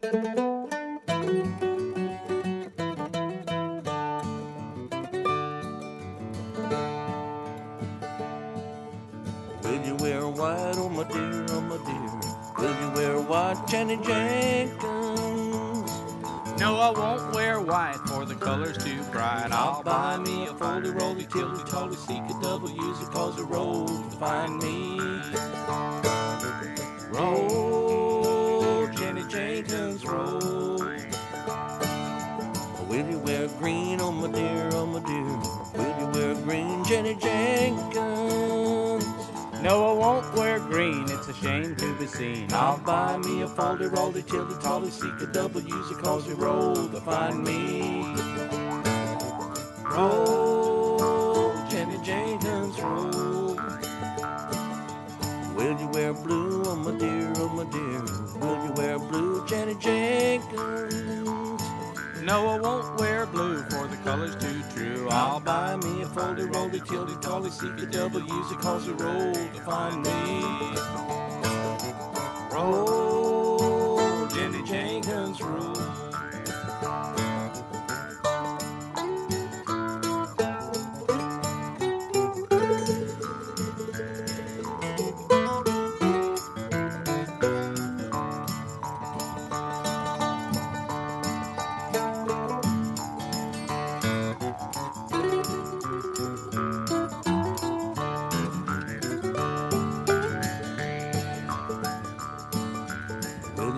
Will you wear white, oh my dear, oh my dear? Will you wear white, Jenny Jenkins? No, I won't wear white, for the color's too bright. I'll buy me a foldy roly tildy tolly seek a double use it cause a road to find me. Green, Jenny Jenkins? No, I won't wear green, it's a shame to be seen. I'll buy me a foldy roly tildy tolly seek a double use a road to find me. Roll, Jenny Jenkins, roll. Will you wear blue, oh my dear, oh my dear? Will you wear blue, Jenny Jenkins? No, I won't wear blue, for the color's too true. I'll buy me a foldy roly tildy tolly a double use it cause a road to find me. Roll, Jenny Jenkins, roll.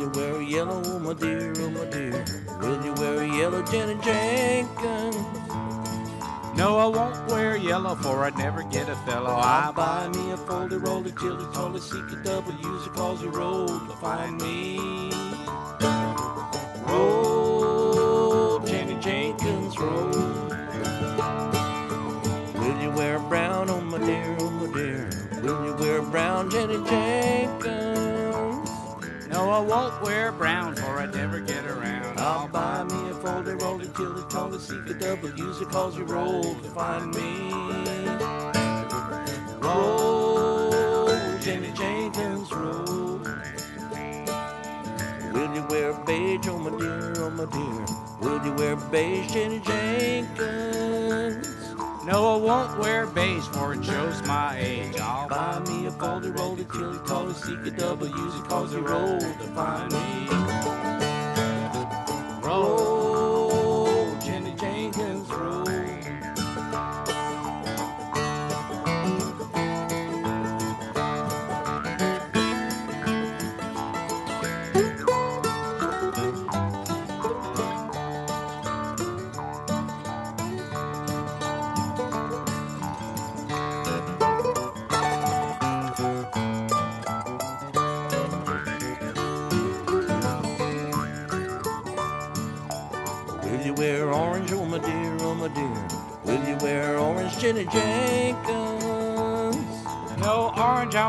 You wear yellow, oh my dear, oh my dear? Will you wear yellow, Jenny Jenkins? No, I won't wear yellow, for I'd never get a fellow. I buy me a foldy roly tildy tolly seek a double use it cause a road to find me. Roll, Jenny Jenkins, roll. Will you wear brown, oh my dear, oh my dear? Will you wear brown, Jenny Jenkins? I won't wear brown, for I'd never get around. I'll buy me a folder roller till the tolly seek a double use it cause you roll to find me. Roll, Jenny Jenkins, roll. Will you wear beige, oh my dear, oh my dear? Will you wear beige, Jenny Jenkins? No, I won't wear beige, for it shows my age. I'll Buy me a folder roller till the tolly seek a double use it cause you roll to find me. Roll,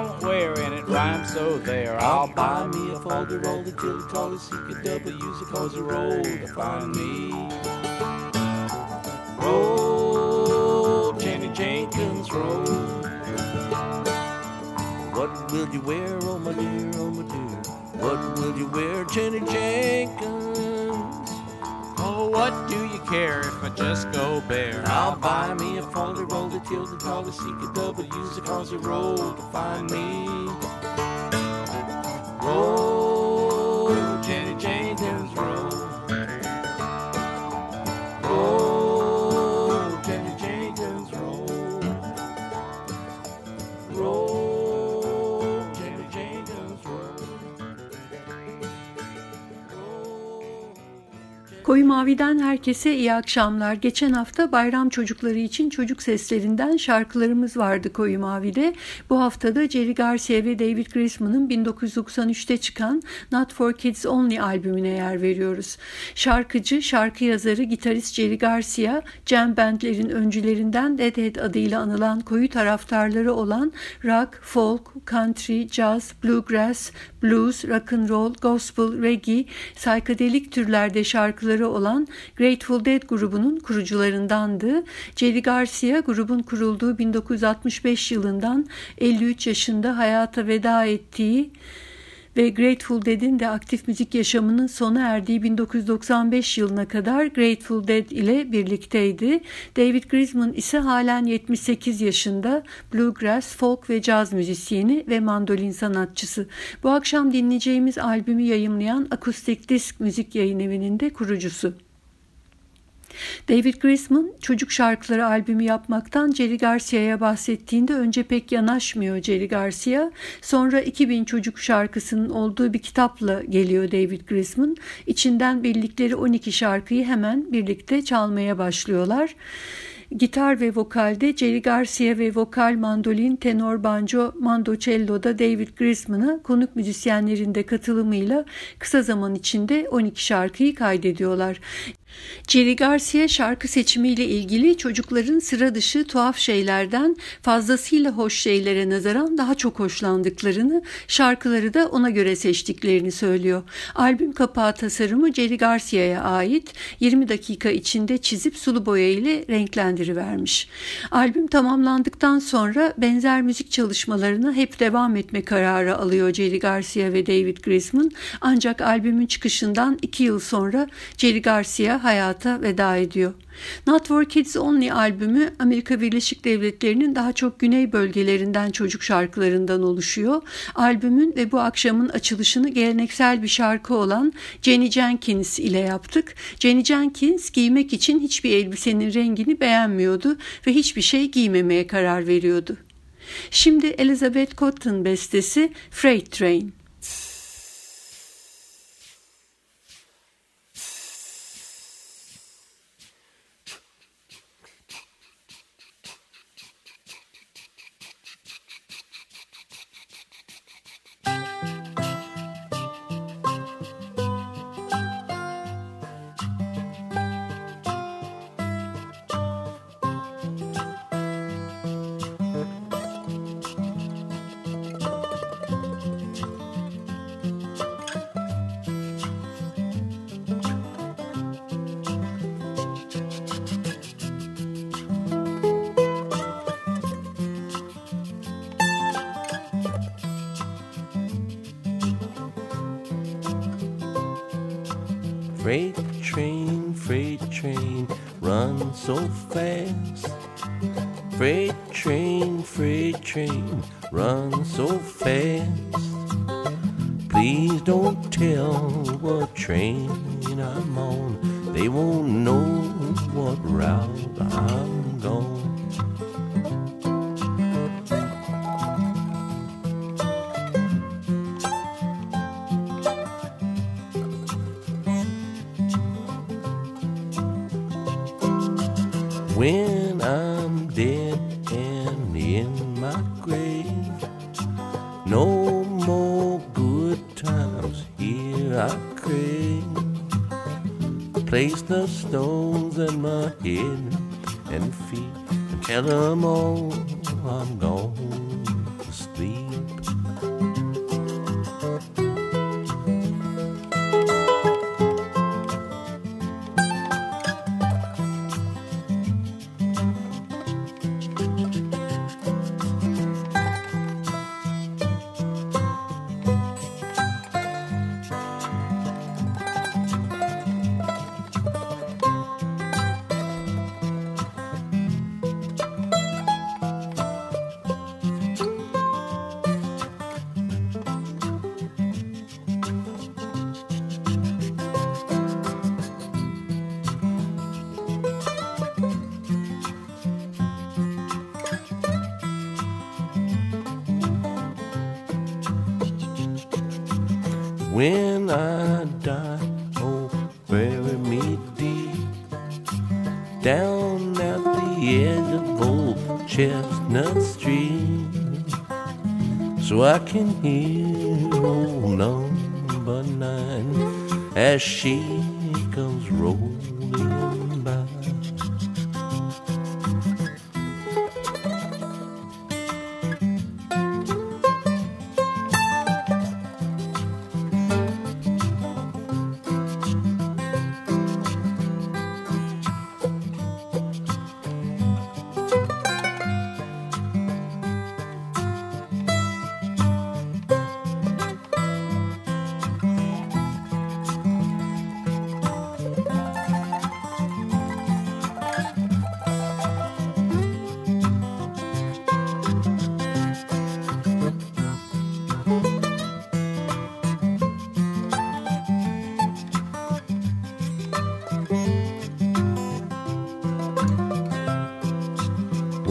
won't wear, and it rhymes so there. I'll buy me a folder roll the tolly seek a double use it cause a roll to find me. Roll, Jenny Jenkins, roll. What will you wear, oh my dear, oh my dear? What will you wear, Jenny Jenkins? Oh, what do you care if I just go bare? I'll buy me a folder roll the tolly seek a double use it cause roll to find me. Roll, Koyu Mavi'den herkese iyi akşamlar. Geçen hafta bayram çocukları için çocuk seslerinden şarkılarımız vardı Koyu Mavi'de. Bu haftada Jerry Garcia ve David Grisman'ın 1993'te çıkan Not For Kids Only albümüne yer veriyoruz. Şarkıcı, şarkı yazarı, gitarist Jerry Garcia, jam bandlerin öncülerinden Deadhead adıyla anılan koyu taraftarları olan rock, folk, country, jazz, bluegrass, blues, rock and roll, gospel, reggae, psychedelic türlerde şarkıları olan Grateful Dead grubunun kurucularındandı. Jerry Garcia grubun kurulduğu 1965 yılından 53 yaşında hayata veda ettiği ve Grateful Dead'in de aktif müzik yaşamının sona erdiği 1995 yılına kadar Grateful Dead ile birlikteydi. David Grisman ise halen 78 yaşında bluegrass, folk ve caz müzisyeni ve mandolin sanatçısı. Bu akşam dinleyeceğimiz albümü yayımlayan Akustik Disk Müzik Yayın Evi'nin de kurucusu. David Grisman çocuk şarkıları albümü yapmaktan Jerry Garcia'ya bahsettiğinde önce pek yanaşmıyor Jerry Garcia. Sonra 2000 çocuk şarkısının olduğu bir kitapla geliyor David Grisman. İçinden bildikleri 12 şarkıyı hemen birlikte çalmaya başlıyorlar. Gitar ve vokalde Jerry Garcia ve vokal mandolin, tenor, banjo, mandocello'da David Grisman'a konuk müzisyenlerin de katılımıyla kısa zaman içinde 12 şarkıyı kaydediyorlar. Jerry Garcia şarkı seçimiyle ilgili çocukların sıra dışı tuhaf şeylerden fazlasıyla hoş şeylere nazaran daha çok hoşlandıklarını, şarkıları da ona göre seçtiklerini söylüyor. Albüm kapağı tasarımı Jerry Garcia'ya ait 20 dakika içinde çizip sulu boya ile renklendirivermiş. Albüm tamamlandıktan sonra benzer müzik çalışmalarına hep devam etme kararı alıyor Jerry Garcia ve David Grisman. Ancak albümün çıkışından iki yıl sonra Jerry Garcia hayata veda ediyor. Not for Kids Only albümü Amerika Birleşik Devletleri'nin daha çok güney bölgelerinden çocuk şarkılarından oluşuyor. Albümün ve bu akşamın açılışını geleneksel bir şarkı olan Jenny Jenkins ile yaptık. Jenny Jenkins giymek için hiçbir elbisenin rengini beğenmiyordu ve hiçbir şey giymemeye karar veriyordu. Şimdi Elizabeth Cotton bestesi Freight Train. Freight train, freight train, run so fast. Freight can hear old number nine. As she comes rolling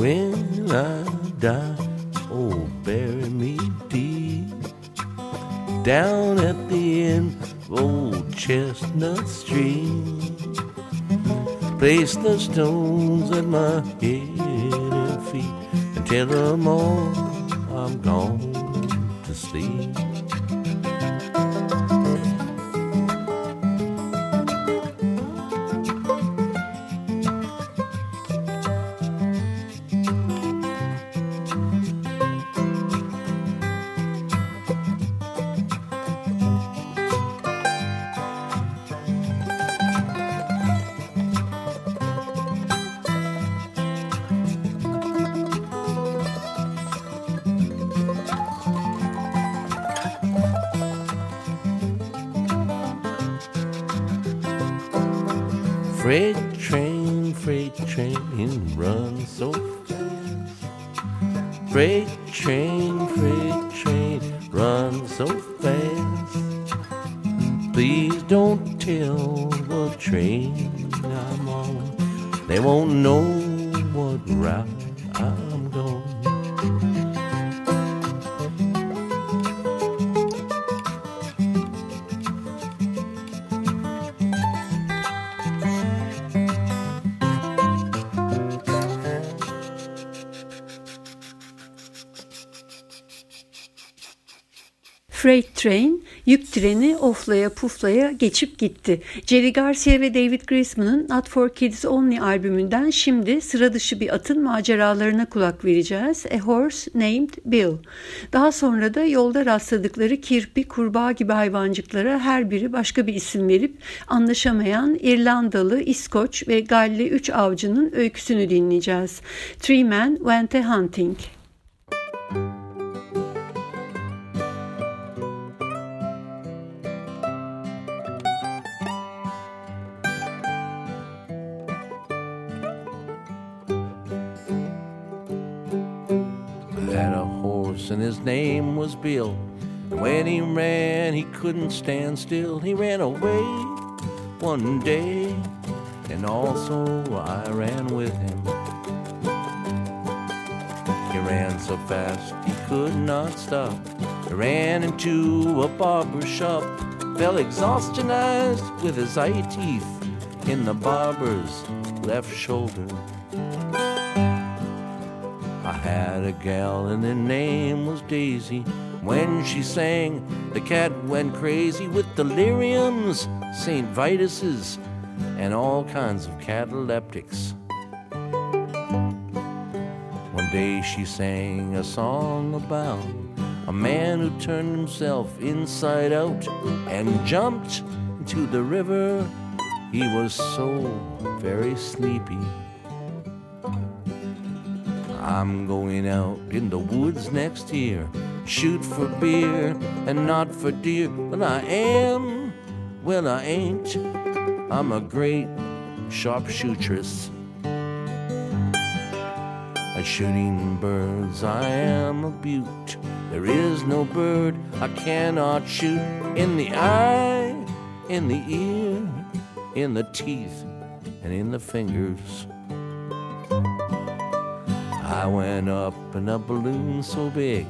when I die, oh, bury me deep down at the end of old Chestnut Street. Place the stones at my head and feet and tell them all I'm gone oflaya puflaya geçip gitti. Jerry Garcia ve David Grisman'ın Not For Kids Only albümünden şimdi sıra dışı bir atın maceralarına kulak vereceğiz. A Horse Named Bill. Daha sonra da yolda rastladıkları kirpi, kurbağa gibi hayvancıklara her biri başka bir isim verip anlaşamayan İrlandalı, İskoç ve Galli üç avcının öyküsünü dinleyeceğiz. Three Men Went A Hunting. had and his name was Bill. And when he ran, he couldn't stand still. He ran away one day, and also I ran with him. He ran so fast he could not stop. He ran into a barber shop, fell exhaustionized with his eye teeth in the barber's left shoulder. Had a gal and her name was Daisy. When she sang, the cat went crazy with deliriums, St. Vitus's, and all kinds of cataleptics. One day she sang a song about a man who turned himself inside out and jumped into the river. He was so very sleepy. I'm going out in the woods next year, shoot for beer and not for deer. But I am, well, I ain't. I'm a great sharpshootress. At shooting birds, I am a beaut. There is no bird I cannot shoot in the eye, in the ear, in the teeth, and in the fingers. I went up in a balloon so big,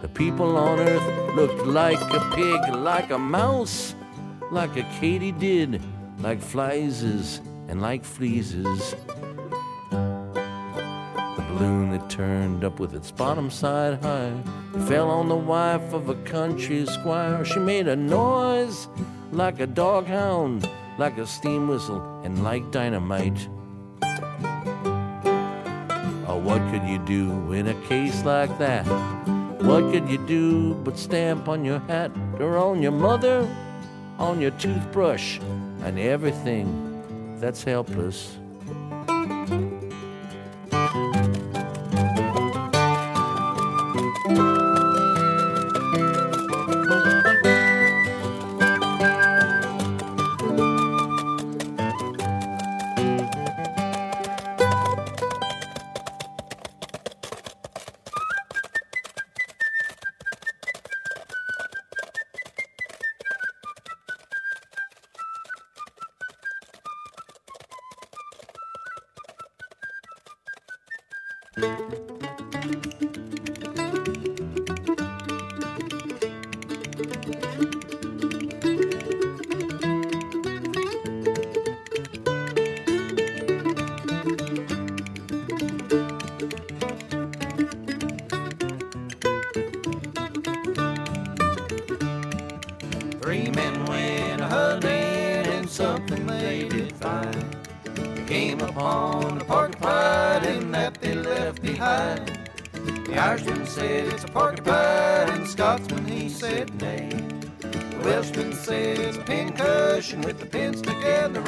the people on earth looked like a pig, like a mouse, like a katydid, like flieses and like fleases. The balloon that turned up with its bottom side high fell on the wife of a country squire. She made a noise like a dog hound, like a steam whistle, and like dynamite. What could you do in a case like that? What could you do but stamp on your hat or on your mother, on your toothbrush, and everything that's helpless?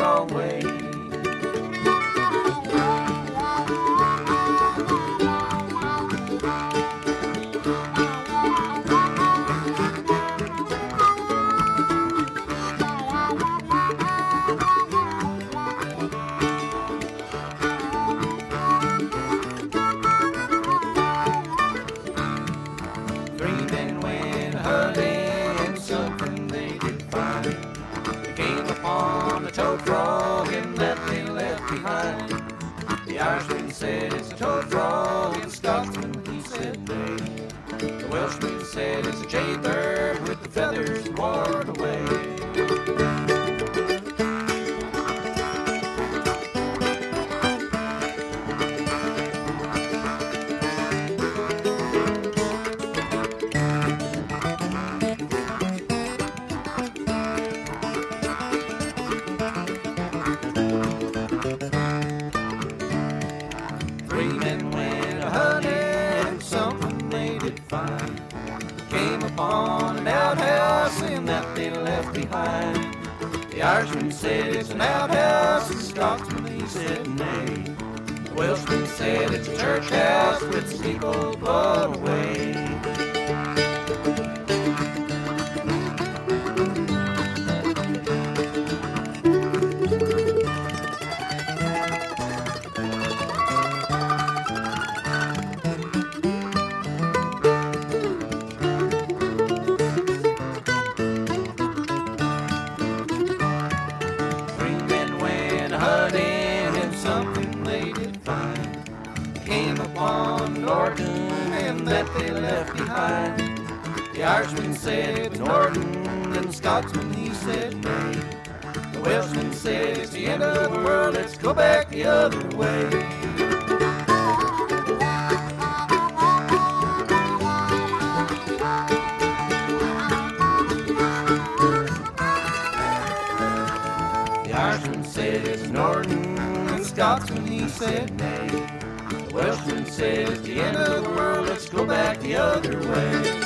Sticking Upon an outhouse and that they left behind. The Irishman said it's an outhouse, the Scotsman he said nay. The Welshman said it's a church house with steeple blown away. Said Norton and Scotsman he said nay. The Welshman said it's the end of the world, let's go back the other way. The Irishman said it's Norton, and Scotsman he said nay. The Welshman said it's the end of the world, let's go back the other way.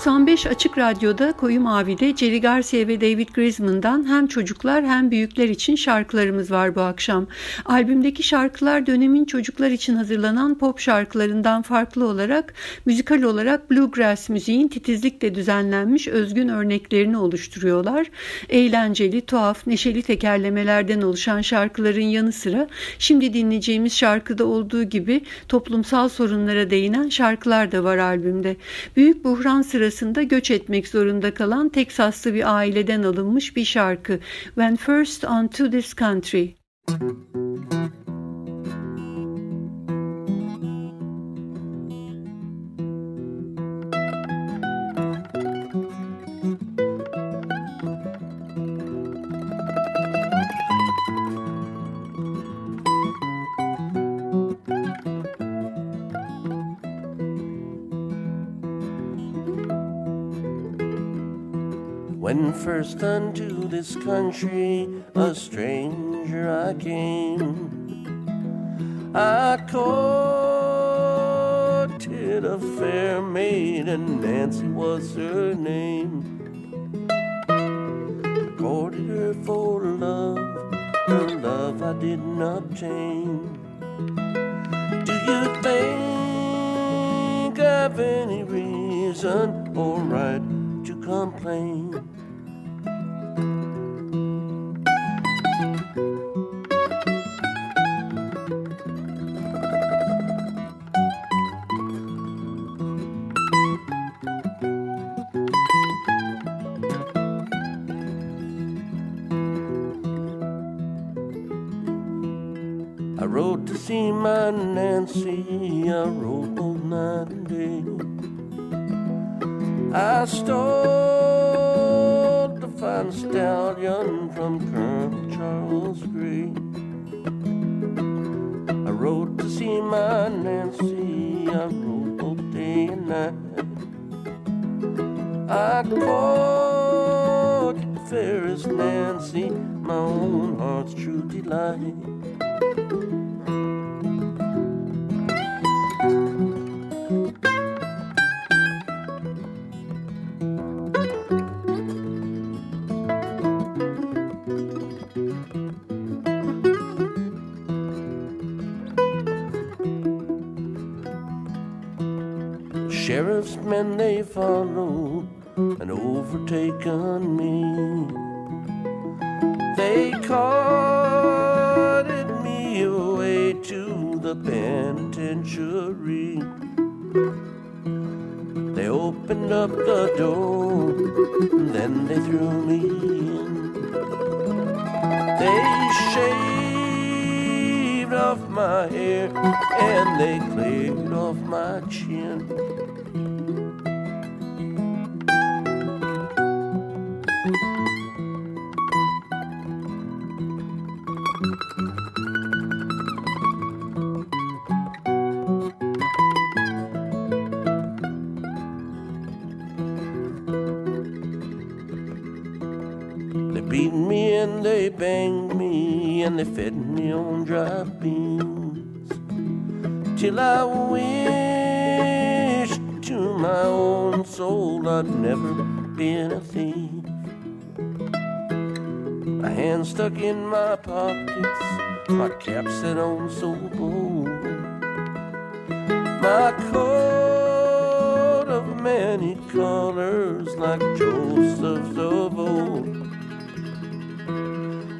95 Açık Radyo'da Koyu Mavi'de Jerry Garcia ve David Grisman'dan hem çocuklar hem büyükler için şarkılarımız var bu akşam. Albümdeki şarkılar dönemin çocuklar için hazırlanan pop şarkılarından farklı olarak müzikal olarak bluegrass müziğin titizlikle düzenlenmiş özgün örneklerini oluşturuyorlar. Eğlenceli, tuhaf, neşeli tekerlemelerden oluşan şarkıların yanı sıra şimdi dinleyeceğimiz şarkıda olduğu gibi toplumsal sorunlara değinen şarkılar da var albümde. Büyük buhran sırasında göç etmek zorunda kalan Teksaslı bir aileden alınmış bir şarkı. When First Onto This Country. When first unto this country a stranger I came, I courted a fair maiden, Nancy was her name. I courted her for love, her love I did not obtain. Do you think I've any reason or right to complain? From Colonel Charles Gray. I rode to see my Nancy, I rode both day and night. I caught fairest Nancy, my own heart's true delight. Men they followed and overtaken me. They carted me away to the penitentiary. They opened up the door, and then they threw me in. They shaved off my hair and they cleared off my chin. Mm-hmm. My hands stuck in my pockets, my cap set on so bold. My coat of many colors like Joseph's of old.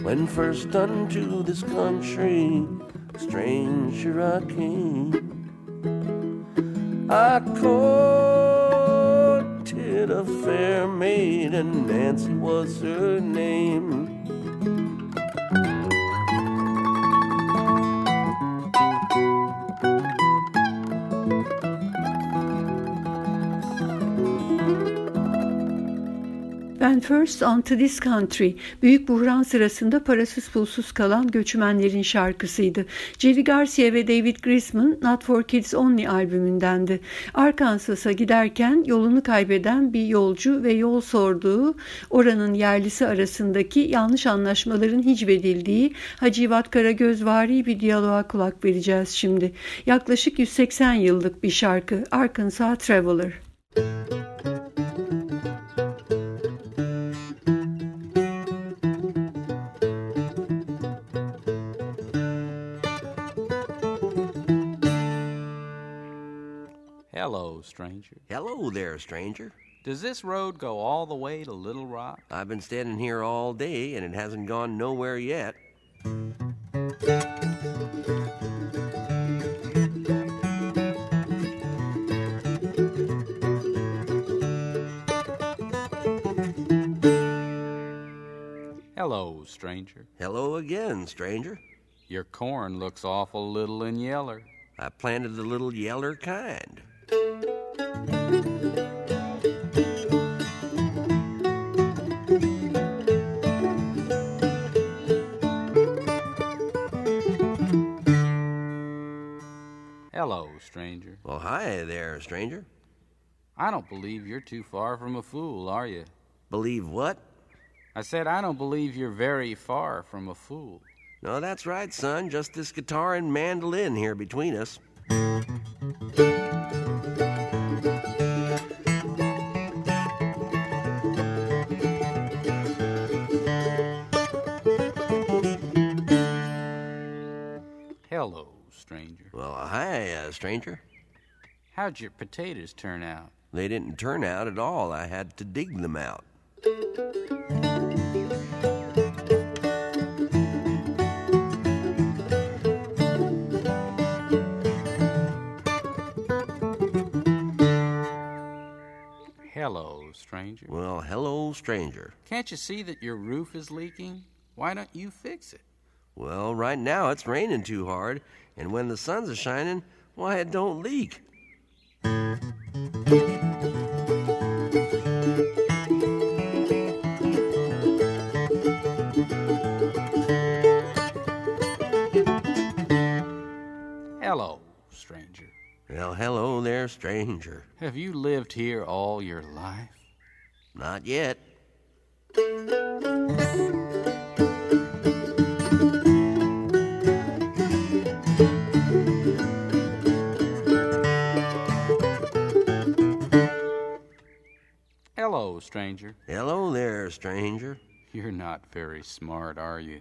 When first unto this country, stranger I came, I courted a fair maid, and Nancy was her name. Ben First Onto This Country, büyük buhran sırasında parasız pulsuz kalan göçmenlerin şarkısıydı. Jerry Garcia ve David Grisman Not For Kids Only albümündendi. Arkansas'a giderken yolunu kaybeden bir yolcu ve yol sorduğu oranın yerlisi arasındaki yanlış anlaşmaların hicvedildiği Hacivat Karagözvari bir diyaloğa kulak vereceğiz şimdi. Yaklaşık 180 yıllık bir şarkı Arkansas Traveler. Hello, stranger. Hello there, stranger. Does this road go all the way to Little Rock? I've been standing here all day and it hasn't gone nowhere yet. Hello, stranger. Hello again, stranger. Your corn looks awful little and yeller. I planted the little yeller kind. Stranger. Well, hi there, stranger. I don't believe you're too far from a fool, are you? Believe what? I said I don't believe you're very far from a fool. No, that's right, son. Just this guitar and mandolin here between us. Stranger. Well, hi, uh, stranger. How'd your potatoes turn out? They didn't turn out at all. I had to dig them out. Hello, stranger. Well, hello, stranger. Can't you see that your roof is leaking? Why don't you fix it? Well, right now it's raining too hard, and when the sun's a shining, why, it don't leak. Hello, stranger. Well, hello there, stranger. Have you lived here all your life? Not yet. Stranger. Hello there, stranger. You're not very smart, are you?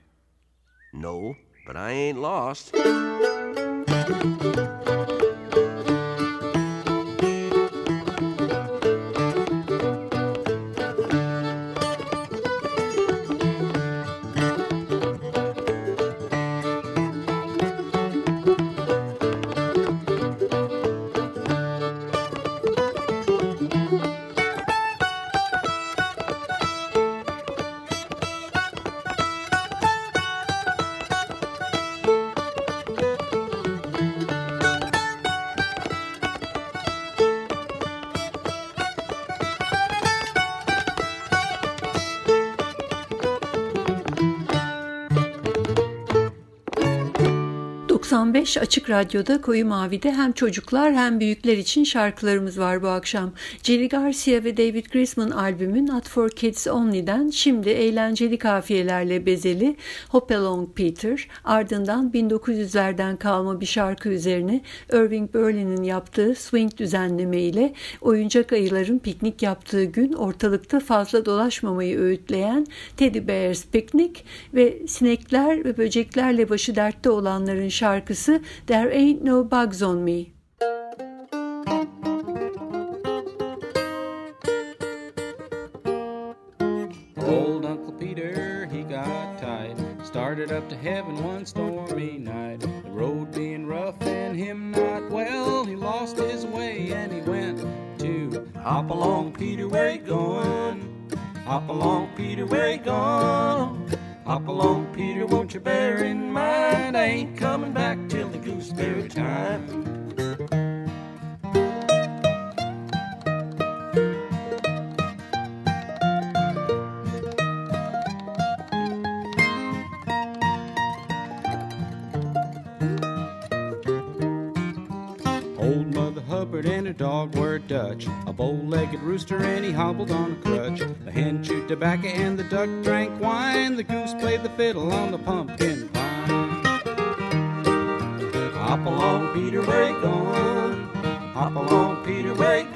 No, but I ain't lost. ...95 Açık Radyo'da Koyu Mavi'de hem çocuklar hem büyükler için şarkılarımız var bu akşam. Jerry Garcia ve David Grisman albümün Not For Kids Only'den şimdi eğlenceli kafiyelerle bezeli Hop Along Peter, ardından 1900'lerden kalma bir şarkı üzerine Irving Berlin'in yaptığı swing düzenleme ile oyuncak ayıların piknik yaptığı gün ortalıkta fazla dolaşmamayı öğütleyen Teddy Bears Picnic ve sinekler ve böceklerle başı dertte olanların şarkısı There Ain't No Bugs on Me. Old Uncle Peter, he got tight. Started up to heaven one stormy night. The road being rough and him not well, he lost his way and he went to Hop along, Peter, where you going? Hop along, Peter, where you going? Hop along, Peter, won't you bear in mind I ain't coming tobacco and the duck drank wine. The goose played the fiddle on the pumpkin vine. Hop along, Peter, where you going? Hop along, Peter, where you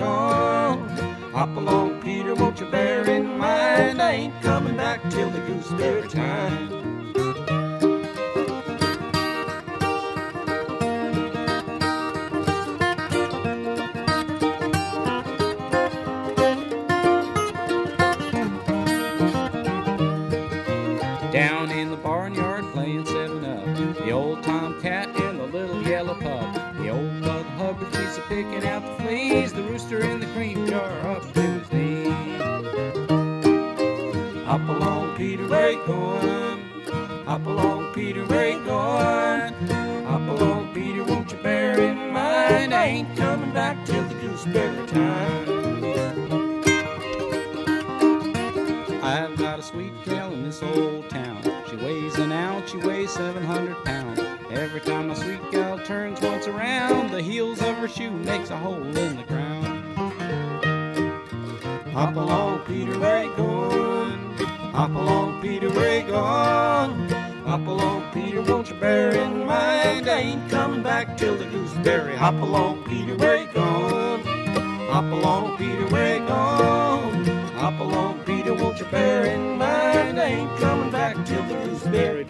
gooseberry time. I've got a sweet gal in this old town. She weighs an ounce, she weighs 700 pounds. Every time my sweet gal turns once around, the heels of her shoe makes a hole in the ground. Hop along, Peter, where you going? Hop along, Peter, where you going? Hop along, Peter, won't you bear in mind I ain't coming back till the gooseberry. Hop along, Peter, where you going? Along, Peter, where you going? Hop along, Peter, won't you bear in mind I ain't coming back till the go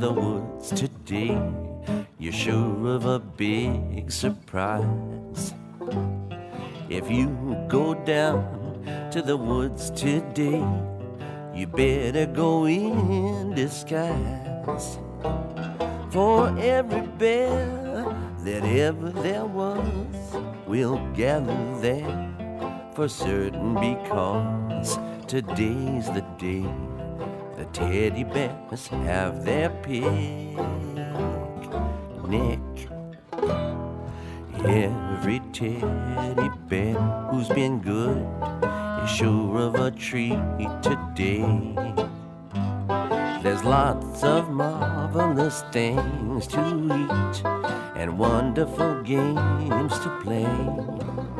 the woods today, you're sure of a big surprise. If you go down to the woods today, you better go in disguise. For every bear that ever there was will gather there for certain because today's the day teddy bears have their picnic. Every teddy bear who's been good is sure of a treat today. There's lots of marvelous things to eat and wonderful games to play.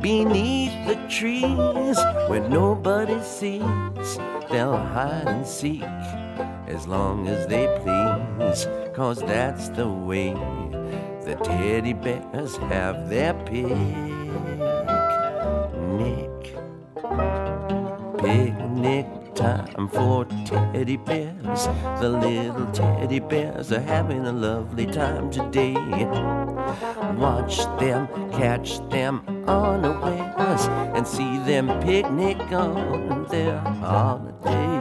Beneath the trees where nobody sees, they'll hide and seek as long as they please, cause that's the way the teddy bears have their picnic. Picnic time for teddy bears. The little teddy bears are having a lovely time today. Watch them, catch them unawares, and see them picnic on their holiday.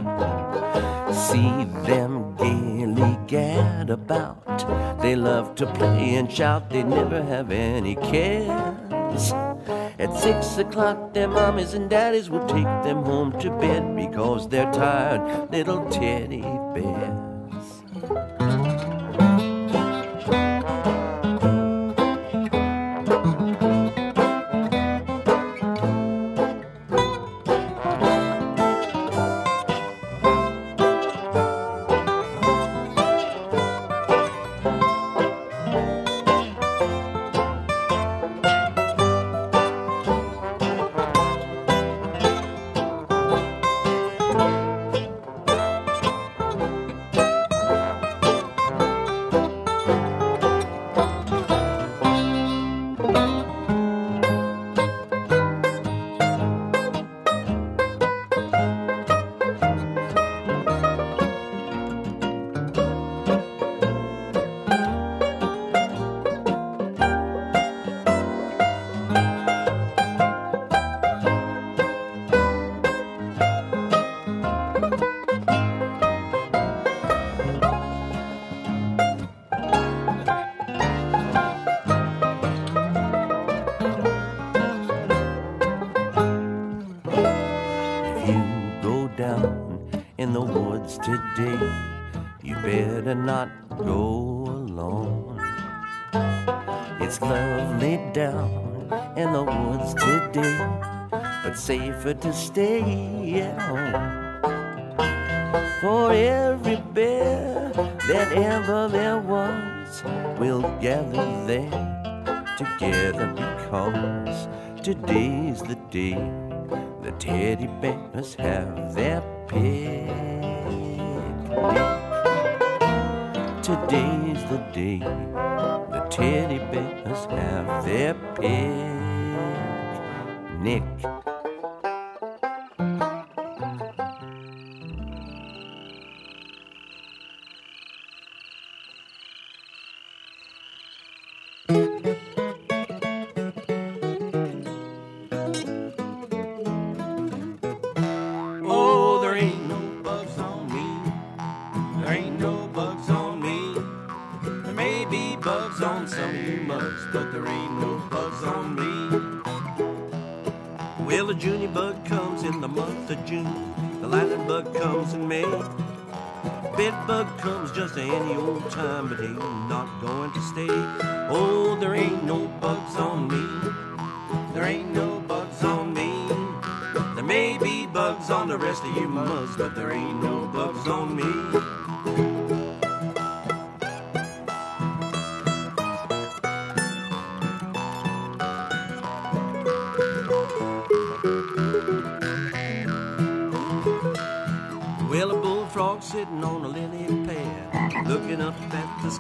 See them gaily gad about. They love to play and shout, they never have any cares. At six o'clock, their mommies and daddies will take them home to bed because they're tired little teddy bears. Down in the woods today, but safer to stay at home. For every bear that ever there was will gather there together because today's the day the teddy bears have their picnic. Picnic. Month of June. The lightning bug comes in May. Bed bug comes just any old time, but ain't not going to stay. Oh, there ain't no bugs on me. There ain't no bugs on me. There may be bugs on the rest of you mugs, but there ain't no bugs on me.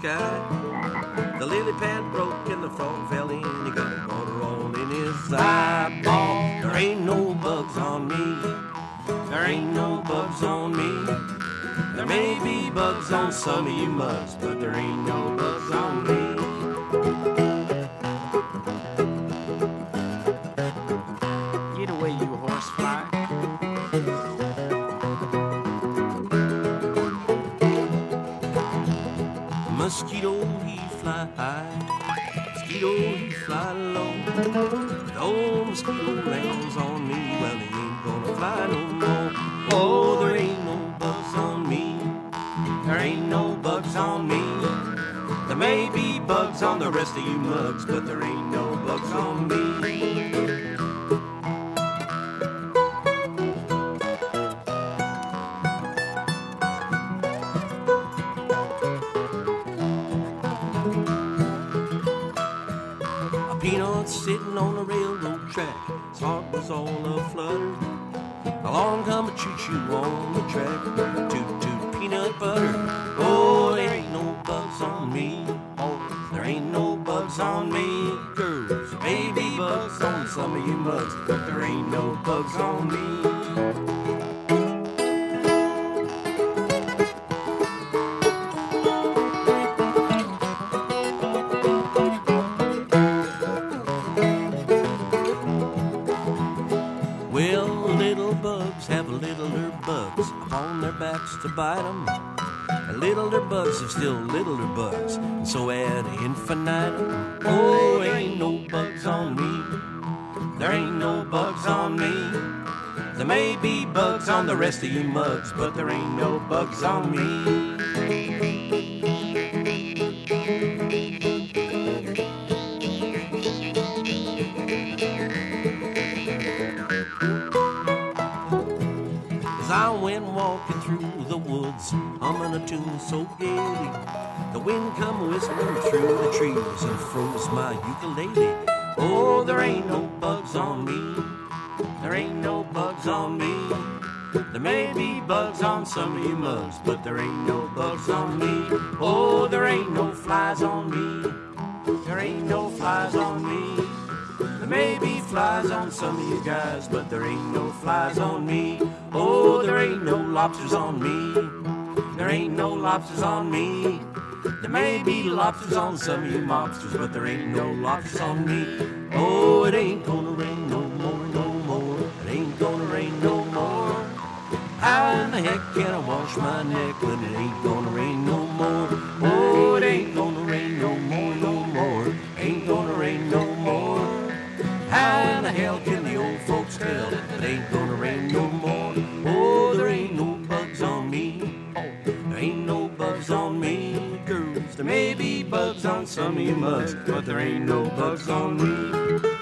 Sky. The lily pad broke and the frog fell in. He got water all in his eyeball. There ain't no bugs on me. There ain't no bugs on me. There may be bugs on some of you mugs, but there ain't no bugs on me. The mosquito lands on me. Well, he ain't gonna fly no more. Oh, there ain't no bugs on me. There ain't no bugs on me. There may be bugs on the rest of you mugs, but there ain't no bugs on me. On the railroad track. His heart was all aflutter. Along come a choo-choo on the track. Toot toot peanut butter. Oh, there ain't no bugs on me. Oh, there ain't no bugs on me. Girls, there may be bugs on some of you mugs, but there ain't no bugs on me. Backs to bite 'em. And littler bugs have still littler bugs, and so ad infinitum. Oh, ain't no bugs on me. There ain't no bugs on me. There may be bugs on the rest of you mugs, but there ain't no bugs on me. Through woods, humming a tune so gaily, the wind come whistling through the trees and froze my ukulele. Oh, there ain't no bugs on me. There ain't no bugs on me. There may be bugs on some of you mugs, but there ain't no bugs on me. Oh, there ain't no flies on me. There ain't no flies on me. There may be flies on some of you guys, but there ain't no flies on me. Oh, there ain't no lobsters on me. There ain't no lobsters on me. There may be lobsters on some of you mobsters, but there ain't no lobsters on me. Oh, it ain't gonna rain no more, no more. It ain't gonna rain no more. How in the heck can I wash my neck when it ain't gonna rain no more? Oh, it ain't gonna the hell can the old folks tell it ain't gonna rain no more? Oh, there ain't no bugs on me. There ain't no bugs on me, girls. There may be bugs on some of you mugs, but there ain't no bugs on me.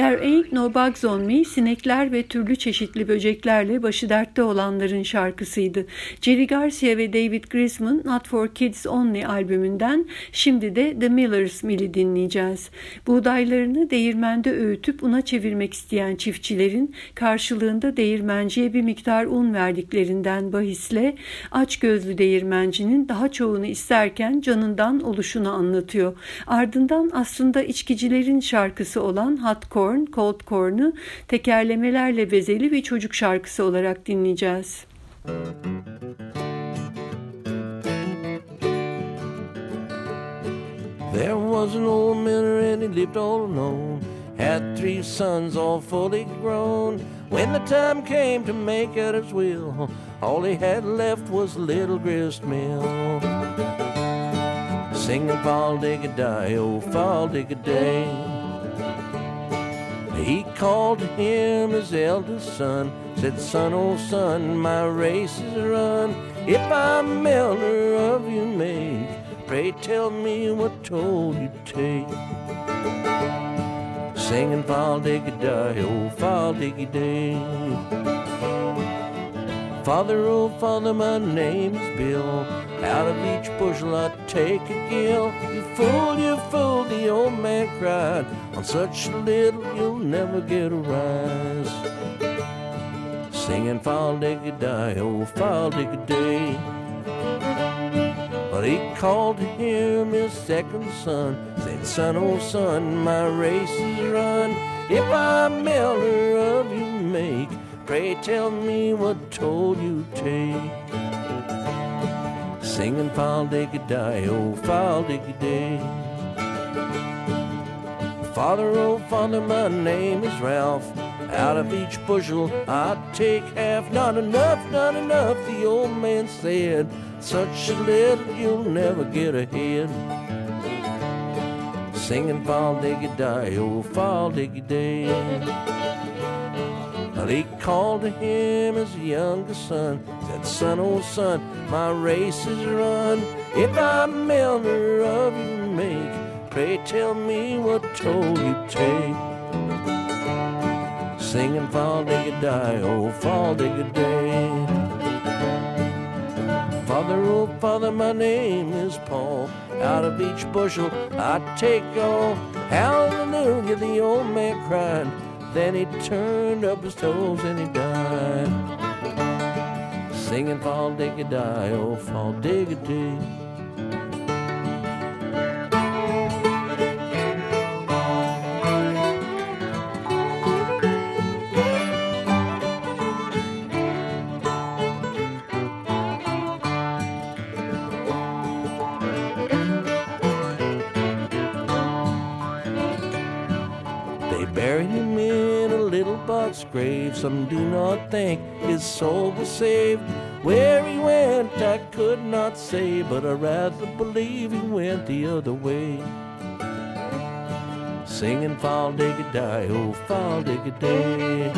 There Ain't No Bugs On Me sinekler ve türlü çeşitli böceklerle başı dertte olanların şarkısıydı. Jerry Garcia ve David Grisman Not For Kids Only albümünden şimdi de The Miller's Mill'i dinleyeceğiz. Buğdaylarını değirmende öğütüp una çevirmek isteyen çiftçilerin karşılığında değirmenciye bir miktar un verdiklerinden bahisle aç gözlü değirmencinin daha çoğunu isterken canından oluşunu anlatıyor. Ardından aslında içkicilerin şarkısı olan Hot Corn, Cold Corn'u tekerlemelerle bezeli bir çocuk şarkısı olarak dinleyeceğiz. There was an old miller and he lived all alone. Had three sons all fully grown. When the time came to make out his will, all he had left was a little grist mill. Singing fall dig a die, oh fall dig a day. He called him his eldest son, said, Son, oh son, my race is run. If I'm elder of your make, pray tell me what toll you take. Singing fall dig a die, oh fall dig a day. Father, oh father, my name is Bill. Out of each bushel I take a gill. You fool, you fool, the old man cried. On such little you'll never get a rise. Singing fall dig a die, oh fall dig a day. But he called him his second son, said, Son, oh son, my race is run. If I melter of you make, pray tell me what toll you take. Singing file diggy die, oh file diggy day. Father, oh father, my name is Ralph. Out of each bushel I take half. Not enough, not enough, the old man said. Such a little, you'll never get ahead. Singing fall diggy die, oh fall diggy day. He called to him his youngest son, said, Son, oh son, my race is run. If I'm elder of you make, pray tell me what toll you take. Singing fall diggy die, oh fall diggy day. Father, oh father, my name is Paul. Out of each bushel I take all. Hallelujah, the old man cried. Then he turned up his toes and he died. Singing fall diggy die, oh fall diggy day. Grave. Some do not think his soul was saved. Where he went, I could not say, but I rather believe he went the other way. Singing fall diggy die, oh fall diggy day.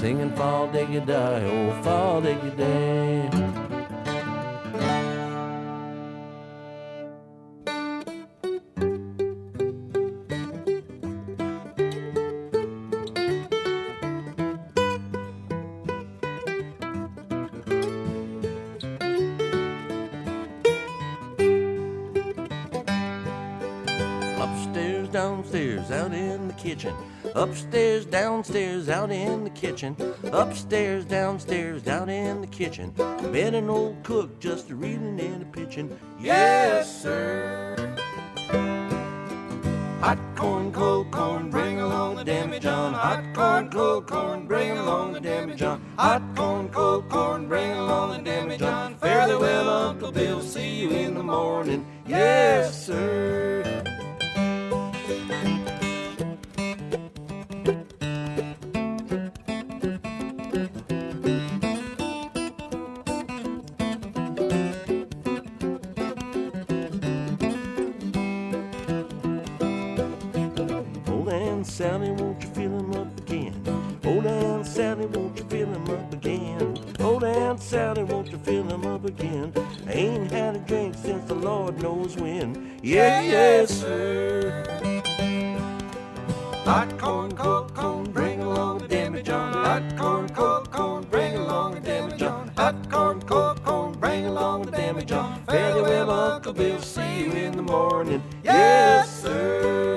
Singing fall diggy die, oh fall diggy day. Kitchen. Upstairs, downstairs, out in the kitchen. Upstairs, downstairs, down in the kitchen. Been an old cook just a reeling and a pitching. Yes, sir. Hot corn, cold corn, bring along the demijohn. Hot corn, cold corn, bring along the demijohn. Hot corn, cold corn, bring along the demijohn. Thee well, Uncle Bill, see you in the morning. Yes, sir. Sally, won't you fill him up again? Old Aunt Sally, won't you fill him up again? Old Aunt Sally, won't you fill him up again? I ain't had a drink since the Lord knows when. Yeah, yes, sir. Hot corn, cold corn, bring along the demijohn. Hot corn, cold corn, bring along the demijohn. Hot corn, cold corn, bring along the demijohn. Fairly well, Uncle Bill, see you in the morning. Yes, sir.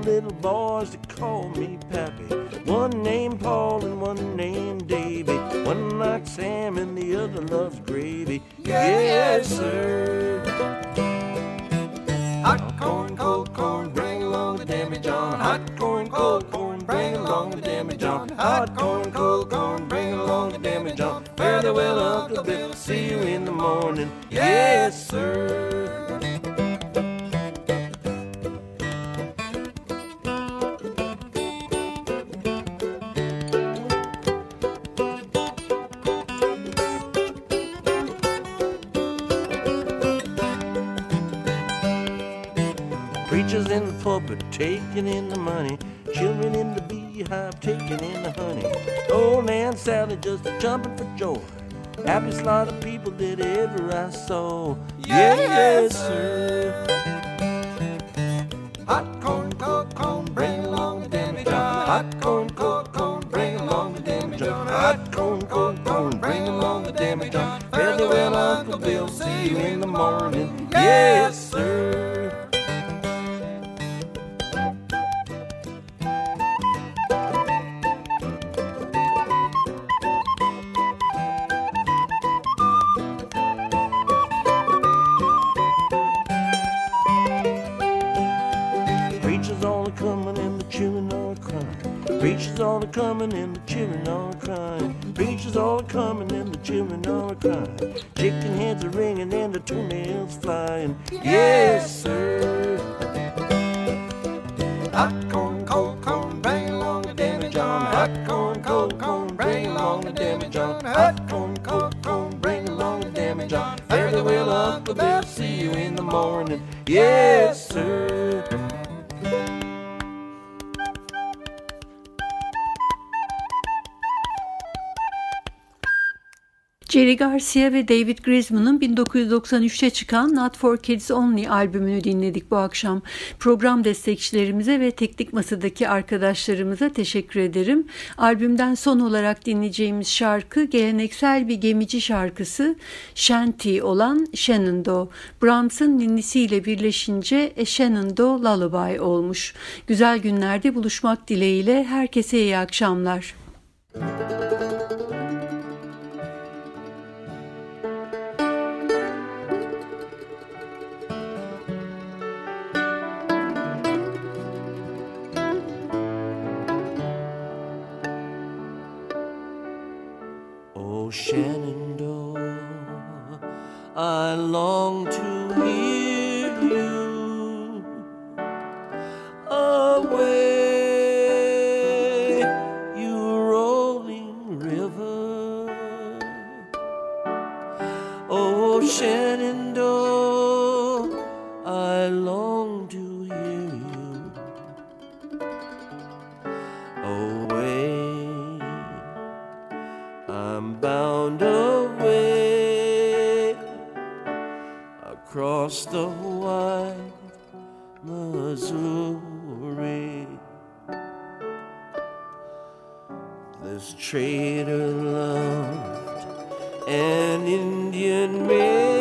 Boys to call me Pappy. One named Paul and one named Davy. One likes Sam and the other loves gravy. Yes, sir. Hot corn, cold corn, bring along the demijohn. Hot corn, cold corn, bring along the demijohn. Hot corn, cold corn, bring along the demijohn. Fare thee well, Uncle Bill, see you in the morning. Yes, sir. Taking in the money. Children in the beehive taking in the honey. Old Aunt Sally just a jumping for joy. Happiest lot of people that ever I saw. Yeah, yes, sir. Hot corn, cold corn, bring along the demijohn. Hot corn, cold corn, bring along the demijohn. Hot corn, cold corn, bring along the demijohn. Fairly well, Uncle Bill, see you in the morning. Yes, sir. Along the demijohn. Hot corn, cold corn, bring along the demijohn. Fairly well, Uncle Bill, see you in the morning. Yes, sir. Jerry Garcia ve David Grisman'ın 1993'te çıkan Not For Kids Only albümünü dinledik bu akşam. Program destekçilerimize ve teknik masadaki arkadaşlarımıza teşekkür ederim. Albümden son olarak dinleyeceğimiz şarkı geleneksel bir gemici şarkısı Shanty olan Shenandoah. Brahms'ın ninnisiyle birleşince A Shenandoah Lullaby olmuş. Güzel günlerde buluşmak dileğiyle herkese iyi akşamlar. Oh, Shenandoah, I long to across the wide Missouri. This trader loved an Indian maiden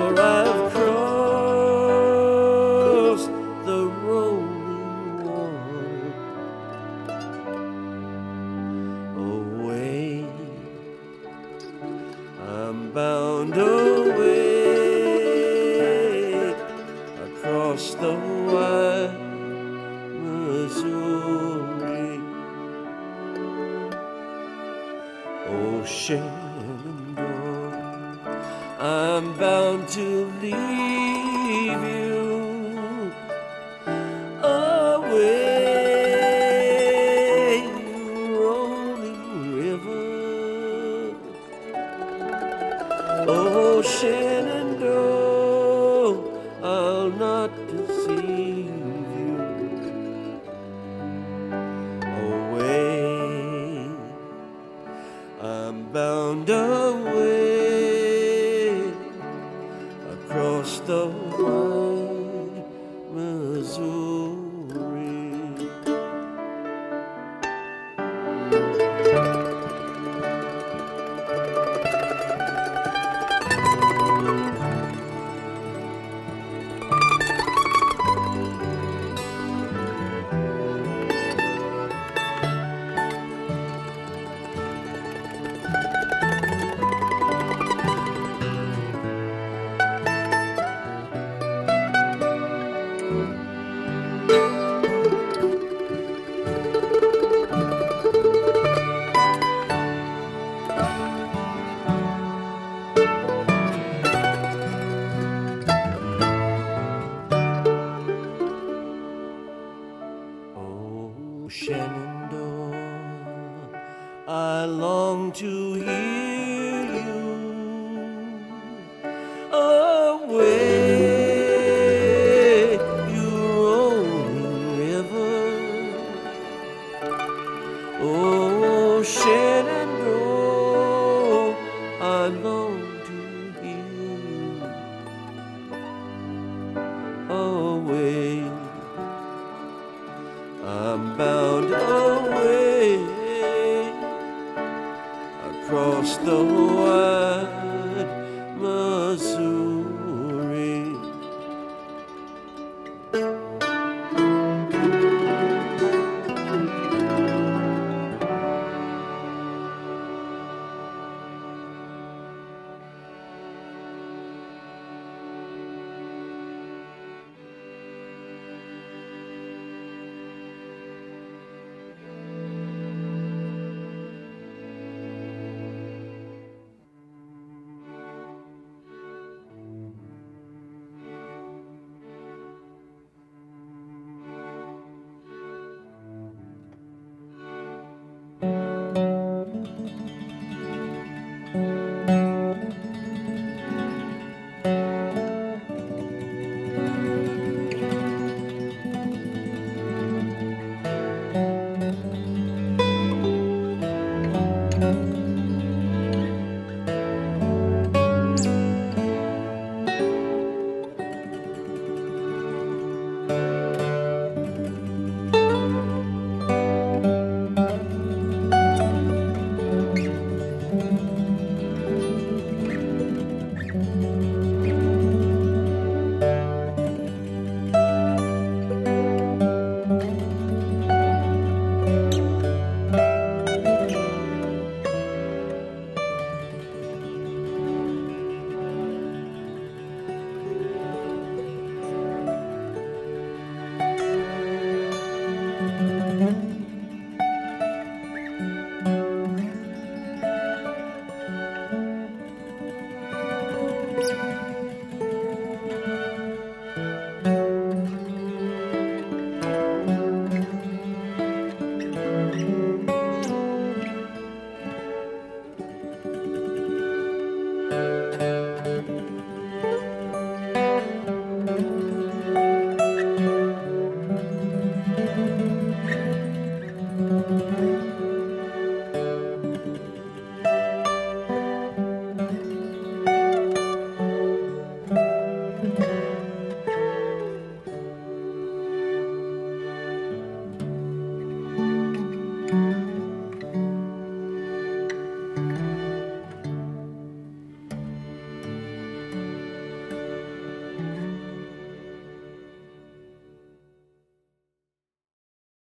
for